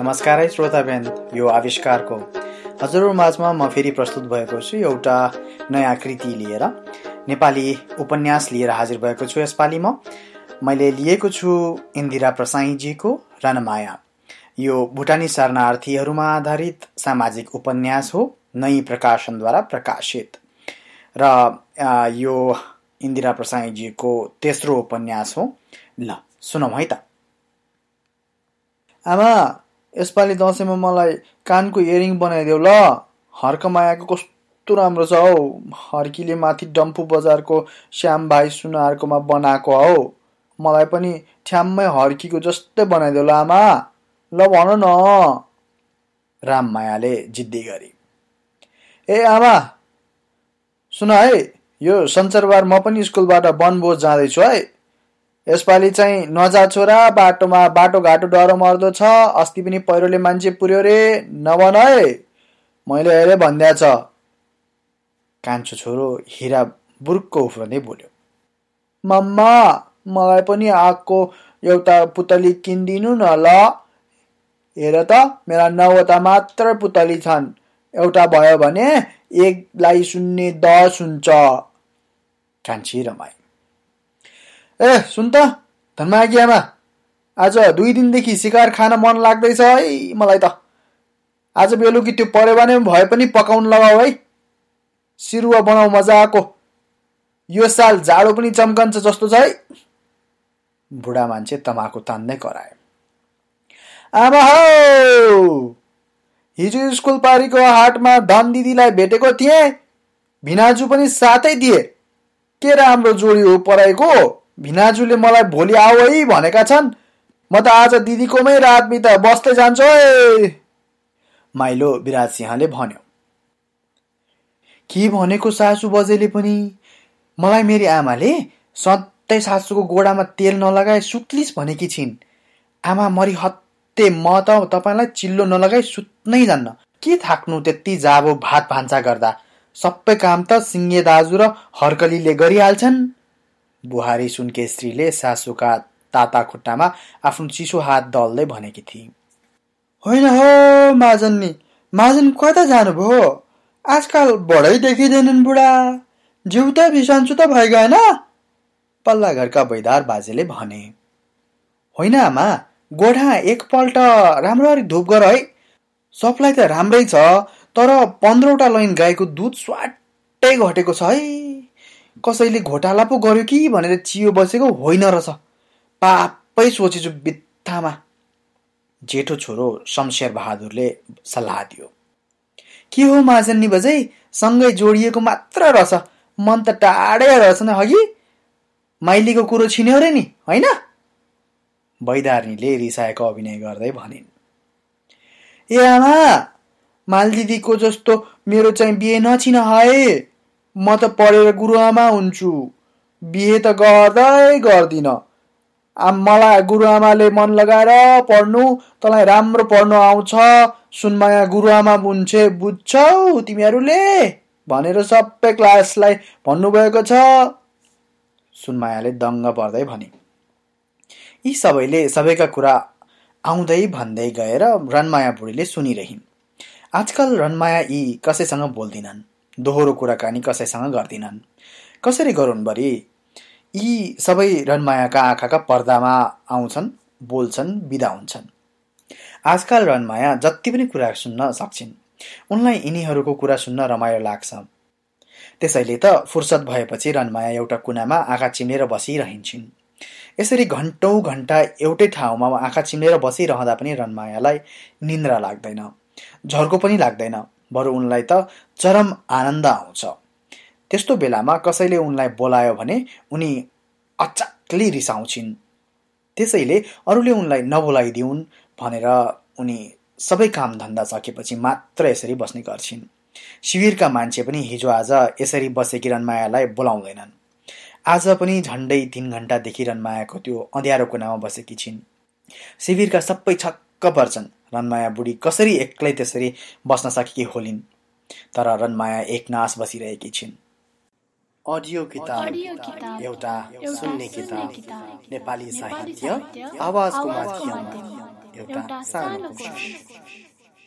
नमस्कार है श्रोताबेन यो आविष्कारको हजुरहरू माझमा म फेरि प्रस्तुत भएको छु एउटा नयाँ कृति लिएर नेपाली उपन्यास लिएर हाजिर भएको छु यसपालि म। मैले लिएको छु इन्दिरा प्रसाईजीको रणमाया। यो भुटानी शरणार्थीहरूमा आधारित सामाजिक उपन्यास हो नई प्रकाशनद्वारा प्रकाशित। र यो इन्दिरा प्रसाईजीको तेस्रो उपन्यास हो। ल सुनौ है त। आमा यसपालि दसैँमा मलाई कानको इयरिङ बनाइदेऊ ल। हर्कमायाको कस्तो राम्रो छ हौ। हर्कीले माथि डम्फु बजारको श्याम भाइ सुनारकोमा बनाएको हौ। मलाई पनि ठ्याम्मै हर्कीको जस्तै बनाइदेऊ ल आमा। ल भन न। राममायाले जिद्दी गरी। ए आमा सुन है यो सञ्चरबार म पनि स्कुलबाट वनभोज जाँदैछु है। यसपालि चाहिँ नजा छोरा बाटोमा बाटोघाटो डर मर्दो छ। अस्ति पनि पहिरोले मान्छे पुर्यो रे। नभन है। मैले हेरेँ भन्दा छ। कान्छो छोरो हिरा बुर्को उफ्रँदै बोल्यो। मम्मा मलाई पनि आगको एउटा पुतली किनिदिनु न ल। हेर त मेरा नौवटा मात्र पुतली छन्। एउटा भयो भने एकलाई सुन्ने दस हुन्छ कान्छी रमाई ए सुन त धनमागी आमा आज दुई दिनदेखि सिकार खान मन लाग्दैछ है मलाई त। आज बेलुकी त्यो पऱ्यो भने भए पनि पकाउनु लगाऊ है सिरुवा बनाऊ मजाको। यो साल जाडो पनि चम्कन्छ जस्तो छ है। बुढा मान्छे तमाकु तान्दै कराए आमा हौ! हिजो स्कुल पारीको हाटमा धन दिदीलाई भेटेको थिएँ। भिनाजु पनि साथै दिए। के राम्रो जोडी हो पराएको भिनाजुले मलाई भोलि आऊ है भनेका छन्। म त आज दिदीकोमै रात बिता बस्दै जान्छु है। माइलो विराज सिंहले भन्यो। के भनेको सासु बजेले पनि? मलाई मेरी आमाले सधैँ सासूको गोडामा तेल नलगाए सुत्लिस भनेकी छिन्। आमा मरि हत्ते म त तपाईँलाई चिल्लो नलगाई सुत्नै जान्न। के थाक्नु त्यति जाबो भात भान्सा गर्दा? सबै काम त सिङ्गे दाजु र हर्कलीले गरिहाल्छन्। बुहारी सुनकेश्रीले सासूका ताता खुट्टामा आफ्नो चिसो हात दल्दै भनेकी थिए होइन हो माजन्नी। माजन कता जानुभयो? आजकल बडै देखिँदैनन् बुढा। जिउ त बिसन्चु त भइगएन पल्ला घरका बैदार बाजेले भने होइन आमा गोठा एकपल्ट राम्ररी धुप गर है। सबलाई त राम्रै छ तर पन्ध्रवटा लाइन गाईको दुध स्वाटै घटेको छ है। कसैले घोटाला पो गर्यो कि भनेर चियो बसेको होइन रहेछ। पापै सोचेछु बित्थामा। जेठो छोरो शमशेर बहादुरले सल्लाह दियो। के हो माझन्नी बजै सँगै जोडिएको मात्र रहेछ। मन त टाढै रहेछ न हगि। माइलीको कुरो छिन्यो रे नि होइन? बैदारणीले रिसाएको अभिनय गर्दै भनिन्। ए आमा माल दिदीको जस्तो मेरो चाहिँ बिहे नछिन है। म त पढेर गुरुआमा हुन्छु। बिहे त गर्दै गर्दिन। मलाई गुरुआमाले मन लगाएर पढ्नु तँलाई राम्रो पढ्नु आउँछ सुनमाया गुरुआमा बुन्छे बुझ्छौ तिमीहरूले? भनेर सबै क्लासलाई भन्नुभएको छ। सुनमायाले दङ्ग पर्दै भने। यी सबैले सबैका कुरा आउँदै भन्दै गएर रनमाया बुढीले सुनिरहन्। आजकल रनमाया यी कसैसँग बोल्दिनन्। दोहोरो कुराकानी कसैसँग गर्दिनन्। कसरी गरून् बरी? यी सबै रनमायाका आँखाका पर्दामा आउँछन् बोल्छन् बिदा हुन्छन्। आजकल रनमाया जति पनि कुरा सुन्न सक्छिन्। उनलाई यिनीहरूको कुरा सुन्न रमाइलो लाग्छ। त्यसैले त फुर्सद भएपछि रनमाया एउटा कुनामा आँखा चिम्लेर बसिरहन्छन्। यसरी घन्टौँ घन्टा एउटै ठाउँमा आँखा चिम्लेर बसिरहँदा पनि रनमायालाई निन्द्रा लाग्दैन। झर्को पनि लाग्दैन। बरु उनलाई त चरम आनन्द आउँछ। त्यस्तो बेलामा कसैले उनलाई बोलायो भने उनी अचाक्लै रिसाउँछिन्। त्यसैले अरूले उनलाई नबोलाइदिउन् भनेर उनी सबै काम धन्दा सकेपछि मात्र यसरी बस्ने गर्छिन्। शिविरका मान्छे पनि हिजो आज यसरी बसेकी रनमायालाई बोलाउँदैनन्। आज पनि झन्डै तिन घन्टादेखि रनमायाको त्यो अँध्यारो कुनामा बसेकी छिन्। शिविरका सबै छक्क पर्छन्। रनमाया बुढी कसरी एक्लै त्यसरी बस्न सकेकी होलिन्? तर रनमाया एक नाश बसिरहेकी छिन्। अडियो किताब। एउटा सुन्ने किताब। नेपाली साहित्य। आवाजको माध्यम एउटा सानो कोसिस